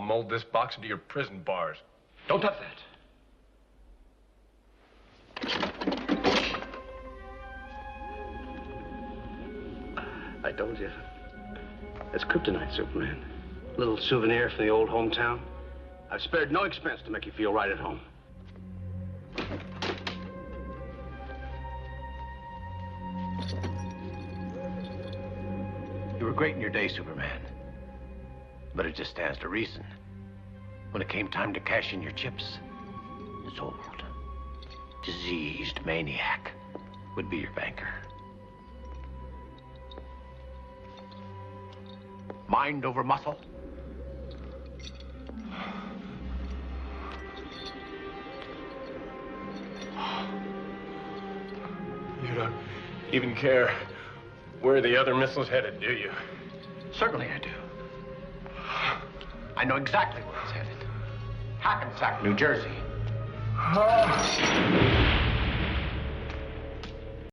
I'll mold this box into your prison bars. Don't touch that. I told you. It's kryptonite, Superman. A little souvenir from the old hometown. I've spared no expense to make you feel right at home. You were great in your day, Superman. But it just stands to reason. When it came time to cash in your chips, this old, diseased maniac would be your banker. Mind over muscle? You don't even care where the other missile's headed, do you? Certainly I do. I know exactly where it's headed. Hackensack, New Jersey.